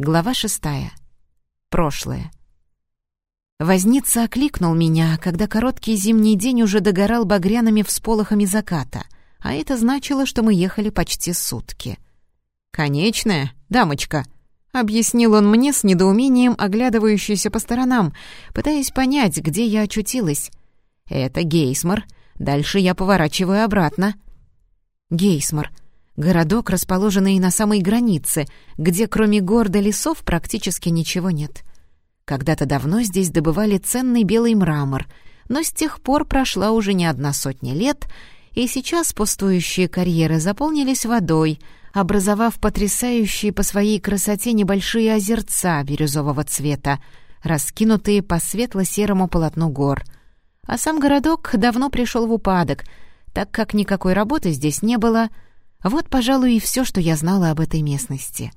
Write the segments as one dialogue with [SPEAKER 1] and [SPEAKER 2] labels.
[SPEAKER 1] Глава шестая. Прошлое. Возница окликнул меня, когда короткий зимний день уже догорал багряными всполохами заката, а это значило, что мы ехали почти сутки. «Конечная, дамочка», — объяснил он мне с недоумением, оглядывающейся по сторонам, пытаясь понять, где я очутилась. «Это Гейсмар. Дальше я поворачиваю обратно». «Гейсмар», Городок, расположенный на самой границе, где кроме гор до лесов практически ничего нет. Когда-то давно здесь добывали ценный белый мрамор, но с тех пор прошла уже не одна сотня лет, и сейчас пустующие карьеры заполнились водой, образовав потрясающие по своей красоте небольшие озерца бирюзового цвета, раскинутые по светло-серому полотну гор. А сам городок давно пришел в упадок, так как никакой работы здесь не было — вот, пожалуй, и все, что я знала об этой местности.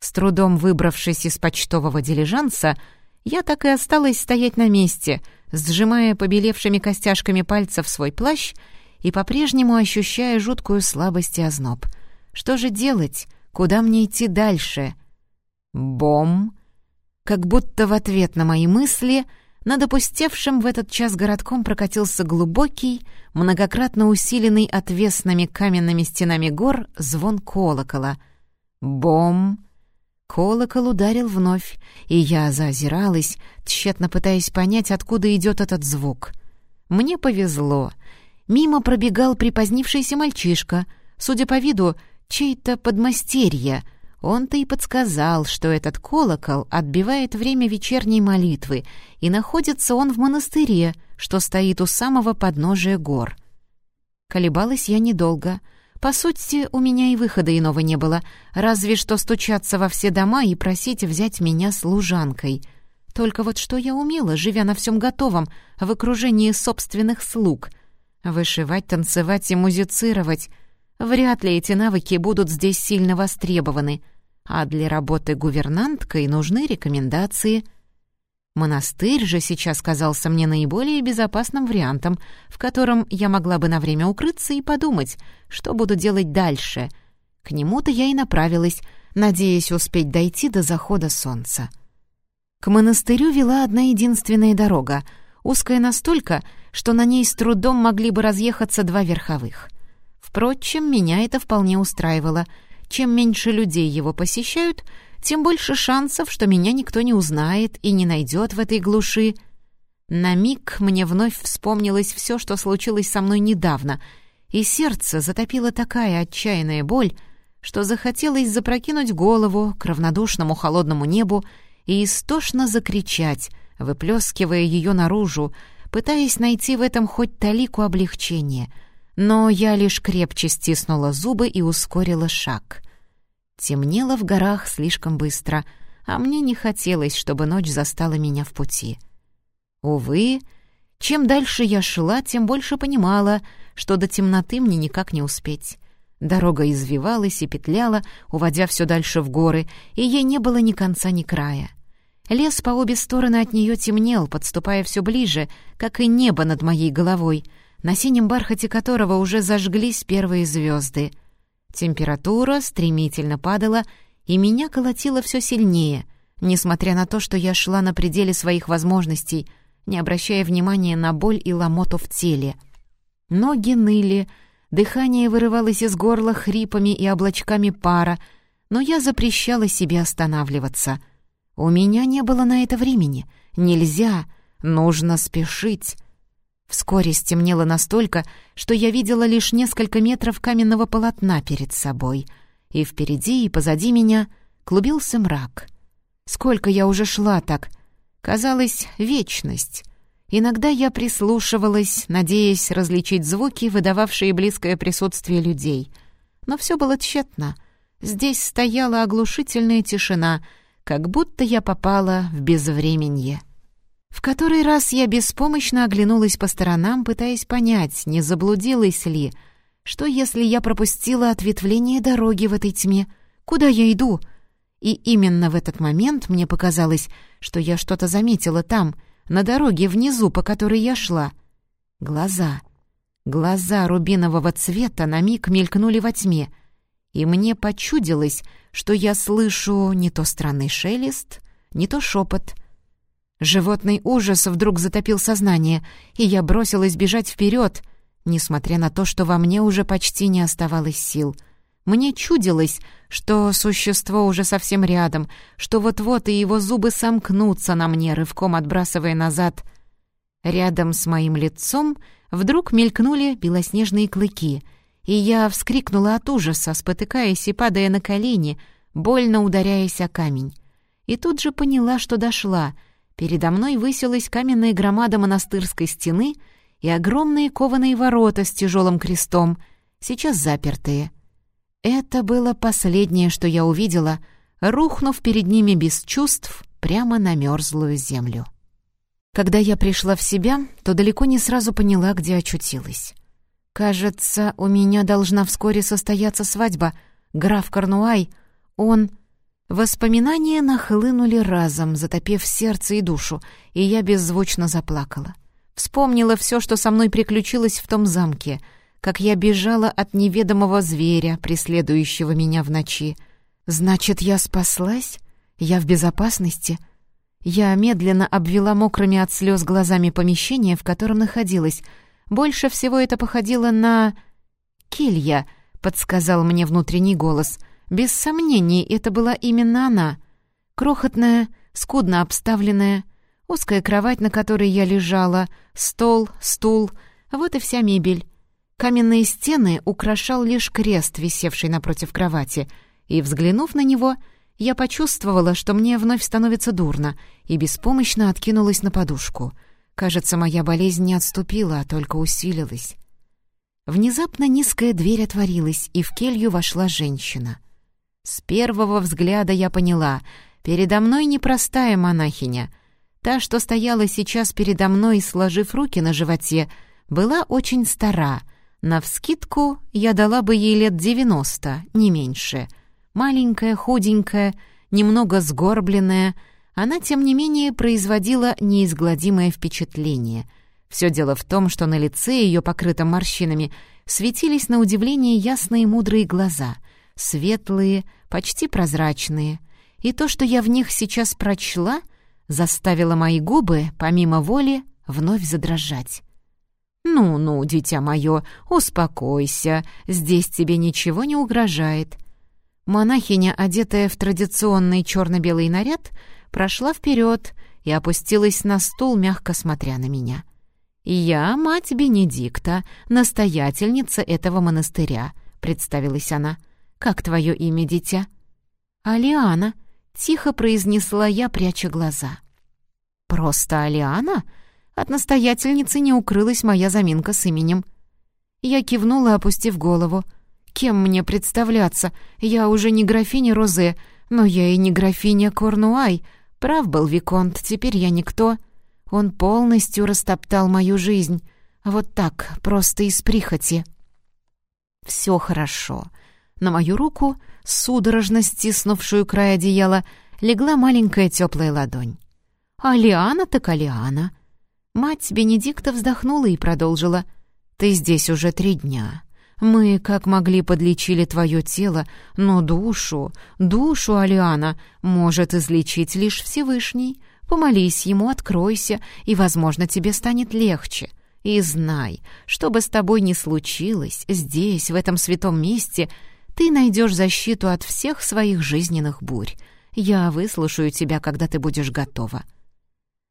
[SPEAKER 1] С трудом выбравшись из почтового дилижанса, я так и осталась стоять на месте, сжимая побелевшими костяшками пальцев свой плащ и по-прежнему ощущая жуткую слабость и озноб. Что же делать? Куда мне идти дальше? Бом! Как будто в ответ на мои мысли — над опустевшим в этот час городком прокатился глубокий, многократно усиленный отвесными каменными стенами гор звон колокола. Бом! Колокол ударил вновь, и я заозиралась, тщетно пытаясь понять, откуда идет этот звук. Мне повезло. Мимо пробегал припозднившийся мальчишка, судя по виду, чей-то подмастерье — он-то и подсказал, что этот колокол отбивает время вечерней молитвы, и находится он в монастыре, что стоит у самого подножия гор. Колебалась я недолго. По сути, у меня и выхода иного не было, разве что стучаться во все дома и просить взять меня служанкой. Только вот что я умела, живя на всем готовом, в окружении собственных слуг? Вышивать, танцевать и музицировать. Вряд ли эти навыки будут здесь сильно востребованы — а для работы гувернанткой нужны рекомендации. Монастырь же сейчас казался мне наиболее безопасным вариантом, в котором я могла бы на время укрыться и подумать, что буду делать дальше. К нему-то я и направилась, надеясь успеть дойти до захода солнца. К монастырю вела одна единственная дорога, узкая настолько, что на ней с трудом могли бы разъехаться два верховых. Впрочем, меня это вполне устраивало — чем меньше людей его посещают, тем больше шансов, что меня никто не узнает и не найдет в этой глуши. На миг мне вновь вспомнилось все, что случилось со мной недавно, и сердце затопило такая отчаянная боль, что захотелось запрокинуть голову к равнодушному холодному небу и истошно закричать, выплескивая ее наружу, пытаясь найти в этом хоть талику облегчения — но я лишь крепче стиснула зубы и ускорила шаг. Темнело в горах слишком быстро, а мне не хотелось, чтобы ночь застала меня в пути. Увы, чем дальше я шла, тем больше понимала, что до темноты мне никак не успеть. Дорога извивалась и петляла, уводя все дальше в горы, и ей не было ни конца, ни края. Лес по обе стороны от нее темнел, подступая все ближе, как и небо над моей головой — на синем бархате которого уже зажглись первые звезды. Температура стремительно падала, и меня колотило все сильнее, несмотря на то, что я шла на пределе своих возможностей, не обращая внимания на боль и ломоту в теле. Ноги ныли, дыхание вырывалось из горла хрипами и облачками пара, но я запрещала себе останавливаться. У меня не было на это времени. Нельзя, нужно спешить. Вскоре стемнело настолько, что я видела лишь несколько метров каменного полотна перед собой, и впереди и позади меня клубился мрак. Сколько я уже шла так? Казалось, вечность. Иногда я прислушивалась, надеясь различить звуки, выдававшие близкое присутствие людей. Но все было тщетно. Здесь стояла оглушительная тишина, как будто я попала в безвременье. В который раз я беспомощно оглянулась по сторонам, пытаясь понять, не заблудилась ли. Что, если я пропустила ответвление дороги в этой тьме? Куда я иду? И именно в этот момент мне показалось, что я что-то заметила там, на дороге внизу, по которой я шла. Глаза. Глаза рубинового цвета на миг мелькнули во тьме, и мне почудилось, что я слышу не то странный шелест, не то шепот. Животный ужас вдруг затопил сознание, и я бросилась бежать вперед, несмотря на то, что во мне уже почти не оставалось сил. Мне чудилось, что существо уже совсем рядом, что вот-вот и его зубы сомкнутся на мне, рывком отбрасывая назад. Рядом с моим лицом вдруг мелькнули белоснежные клыки — и я вскрикнула от ужаса, спотыкаясь и падая на колени, больно ударяясь о камень. И тут же поняла, что дошла. Передо мной высилась каменная громада монастырской стены и огромные кованые ворота с тяжелым крестом, сейчас запертые. Это было последнее, что я увидела, рухнув перед ними без чувств прямо на мерзлую землю. Когда я пришла в себя, то далеко не сразу поняла, где очутилась. «Кажется, у меня должна вскоре состояться свадьба. Граф Корнуай, он...» Воспоминания нахлынули разом, затопив сердце и душу, и я беззвучно заплакала. Вспомнила все, что со мной приключилось в том замке, как я бежала от неведомого зверя, преследующего меня в ночи. «Значит, я спаслась? Я в безопасности?» Я медленно обвела мокрыми от слез глазами помещение, в котором находилась — больше всего это походило на... «Келья», — подсказал мне внутренний голос. Без сомнений, это была именно она. Крохотная, скудно обставленная, узкая кровать, на которой я лежала, стол, стул, вот и вся мебель. Каменные стены украшал лишь крест, висевший напротив кровати, и, взглянув на него, я почувствовала, что мне вновь становится дурно, и беспомощно откинулась на подушку — Кажется, моя болезнь не отступила, а только усилилась. Внезапно низкая дверь отворилась, и в келью вошла женщина. С первого взгляда я поняла, передо мной непростая монахиня. Та, что стояла сейчас передо мной, сложив руки на животе, была очень стара. Навскидку я дала бы ей лет девяносто, не меньше. Маленькая, худенькая, немного сгорбленная — она, тем не менее, производила неизгладимое впечатление. Все дело в том, что на лице ее, покрытом морщинами, светились на удивление ясные мудрые глаза, светлые, почти прозрачные. И то, что я в них сейчас прочла, заставило мои губы, помимо воли, вновь задрожать. «Ну-ну, дитя мое, успокойся, здесь тебе ничего не угрожает». Монахиня, одетая в традиционный черно-белый наряд, прошла вперед и опустилась на стул, мягко смотря на меня. «Я мать Бенедикта, настоятельница этого монастыря», — представилась она. «Как твое имя, дитя?» «Алиана», — тихо произнесла я, пряча глаза. «Просто Алиана?» От настоятельницы не укрылась моя заминка с именем. Я кивнула, опустив голову. «Кем мне представляться? Я уже не графиня Розе, но я и не графиня Корнуай, Прав был Виконт, теперь я никто. Он полностью растоптал мою жизнь. Вот так, просто из прихоти. Все хорошо. На мою руку, судорожно стиснувшую край одеяла, легла маленькая теплая ладонь. «Алиана так Алиана!» Мать Бенедикта вздохнула и продолжила. «Ты здесь уже три дня. Мы, как могли, подлечили твое тело, но душу, душу, Алиана, может излечить лишь Всевышний. Помолись ему, откройся, и, возможно, тебе станет легче. И знай, что бы с тобой ни случилось, здесь, в этом святом месте, ты найдешь защиту от всех своих жизненных бурь. Я выслушаю тебя, когда ты будешь готова».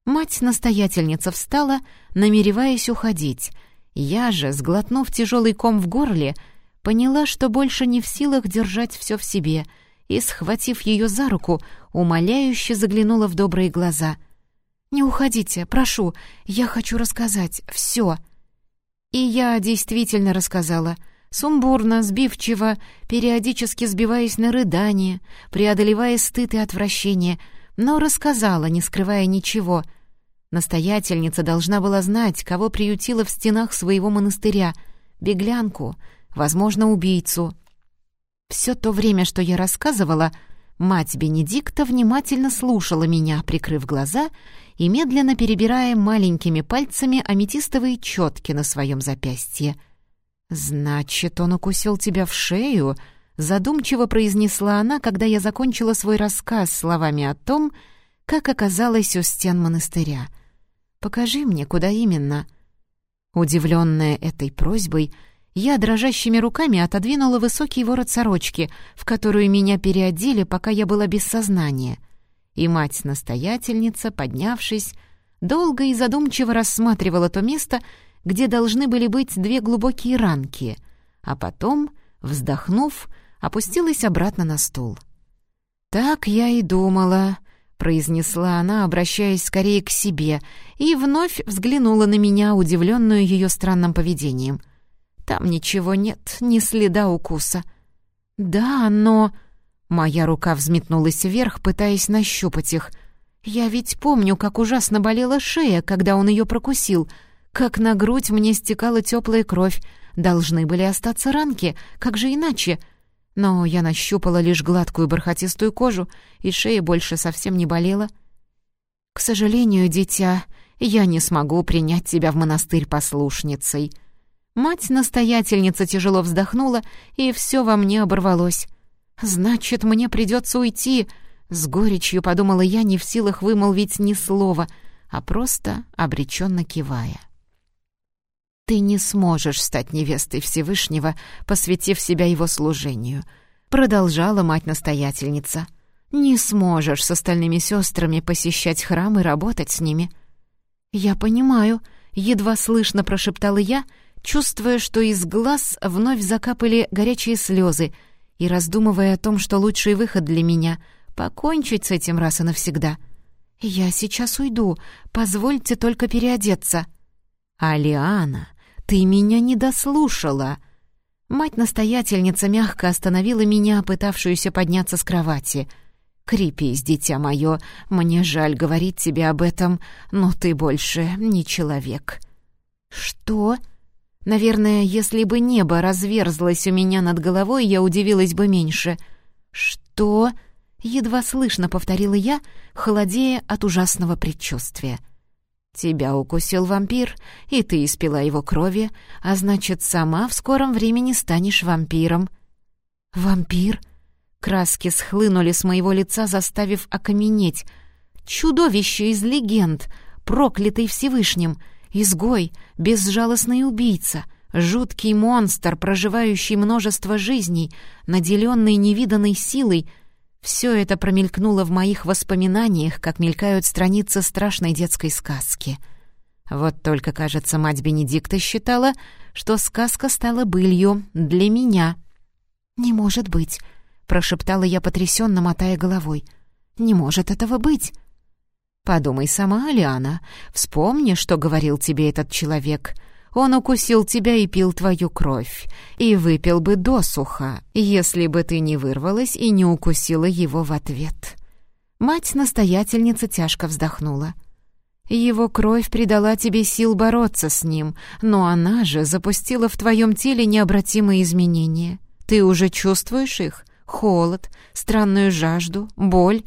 [SPEAKER 1] Мать-настоятельница встала, намереваясь уходить — я же, сглотнув тяжелый ком в горле, поняла, что больше не в силах держать все в себе, и, схватив ее за руку, умоляюще заглянула в добрые глаза. «Не уходите, прошу, я хочу рассказать все». И я действительно рассказала, сумбурно, сбивчиво, периодически сбиваясь на рыдание, преодолевая стыд и отвращение, но рассказала, не скрывая ничего — Настоятельница должна была знать, кого приютила в стенах своего монастыря, беглянку, возможно, убийцу. Все то время, что я рассказывала, мать Бенедикта внимательно слушала меня, прикрыв глаза и медленно перебирая маленькими пальцами аметистовые четки на своем запястье. «Значит, он укусил тебя в шею?» задумчиво произнесла она, когда я закончила свой рассказ словами о том, как оказалась у стен монастыря. «Покажи мне, куда именно». Удивленная этой просьбой, я дрожащими руками отодвинула высокий ворот сорочки, в которую меня переодели, пока я была без сознания. И мать-настоятельница, поднявшись, долго и задумчиво рассматривала то место, где должны были быть две глубокие ранки, а потом, вздохнув, опустилась обратно на стул. «Так я и думала», — произнесла она, обращаясь скорее к себе, и вновь взглянула на меня, удивленную ее странным поведением. «Там ничего нет, ни следа укуса». «Да, но...» Моя рука взметнулась вверх, пытаясь нащупать их. «Я ведь помню, как ужасно болела шея, когда он ее прокусил, как на грудь мне стекала теплая кровь. Должны были остаться ранки, как же иначе?» Но я нащупала лишь гладкую бархатистую кожу, и шея больше совсем не болела. «К сожалению, дитя, я не смогу принять тебя в монастырь послушницей». Мать-настоятельница тяжело вздохнула, и все во мне оборвалось. «Значит, мне придется уйти», — с горечью подумала я, не в силах вымолвить ни слова, а просто обреченно кивая. «Ты не сможешь стать невестой Всевышнего, посвятив себя его служению», — продолжала мать-настоятельница. «Не сможешь с остальными сестрами посещать храм и работать с ними». «Я понимаю», — едва слышно прошептала я, чувствуя, что из глаз вновь закапали горячие слезы, и раздумывая о том, что лучший выход для меня — покончить с этим раз и навсегда. «Я сейчас уйду, позвольте только переодеться». «Алиана, ты меня не дослушала!» Мать-настоятельница мягко остановила меня, пытавшуюся подняться с кровати. «Крепись, дитя мое, мне жаль говорить тебе об этом, но ты больше не человек». «Что?» Наверное, если бы небо разверзлось у меня над головой, я удивилась бы меньше. «Что?» — едва слышно повторила я, холодея от ужасного предчувствия. «Тебя укусил вампир, и ты испила его крови, а значит, сама в скором времени станешь вампиром». «Вампир?» Краски схлынули с моего лица, заставив окаменеть. «Чудовище из легенд, проклятый Всевышним, изгой, безжалостный убийца, жуткий монстр, проживающий множество жизней, наделенный невиданной силой — все это промелькнуло в моих воспоминаниях, как мелькают страницы страшной детской сказки. Вот только, кажется, мать Бенедикта считала, что сказка стала былью для меня. «Не может быть», — прошептала я потрясенно, мотая головой. «Не может этого быть». «Подумай сама, Алиана. Вспомни, что говорил тебе этот человек. Он укусил тебя и пил твою кровь, и выпил бы досуха, если бы ты не вырвалась и не укусила его в ответ». Мать-настоятельница тяжко вздохнула. «Его кровь придала тебе сил бороться с ним, но она же запустила в твоем теле необратимые изменения. Ты уже чувствуешь их? Холод, странную жажду, боль?»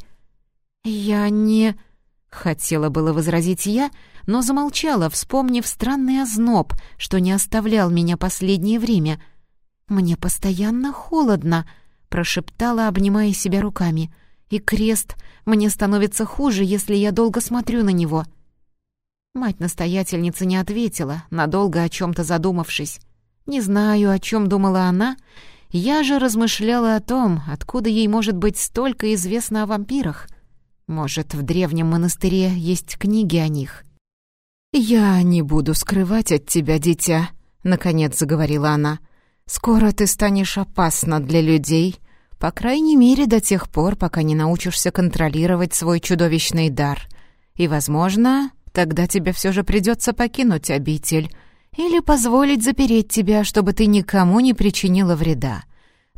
[SPEAKER 1] «Я не...» — хотела было возразить я, но замолчала, вспомнив странный озноб, что не оставлял меня последнее время. «Мне постоянно холодно», — прошептала, обнимая себя руками. «И крест мне становится хуже, если я долго смотрю на него». Мать-настоятельница не ответила, надолго о чем-то задумавшись. Не знаю, о чем думала она. Я же размышляла о том, откуда ей может быть столько известно о вампирах. Может, в древнем монастыре есть книги о них. «Я не буду скрывать от тебя, дитя», — наконец заговорила она. «Скоро ты станешь опасна для людей, по крайней мере до тех пор, пока не научишься контролировать свой чудовищный дар. И, возможно, тогда тебе все же придется покинуть обитель или позволить запереть тебя, чтобы ты никому не причинила вреда.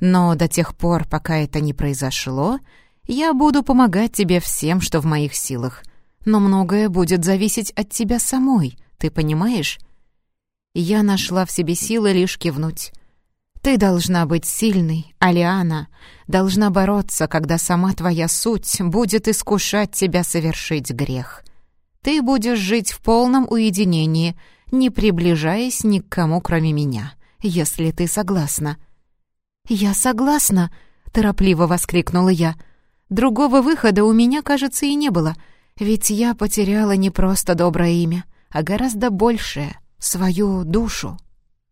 [SPEAKER 1] Но до тех пор, пока это не произошло, я буду помогать тебе всем, что в моих силах, но многое будет зависеть от тебя самой, ты понимаешь?» Я нашла в себе силы лишь кивнуть. «Ты должна быть сильной, Алиана, должна бороться, когда сама твоя суть будет искушать тебя совершить грех. Ты будешь жить в полном уединении, не приближаясь ни к кому, кроме меня, если ты согласна». «Я согласна», — торопливо воскликнула я. «Другого выхода у меня, кажется, и не было, ведь я потеряла не просто доброе имя, а гораздо большее — свою душу».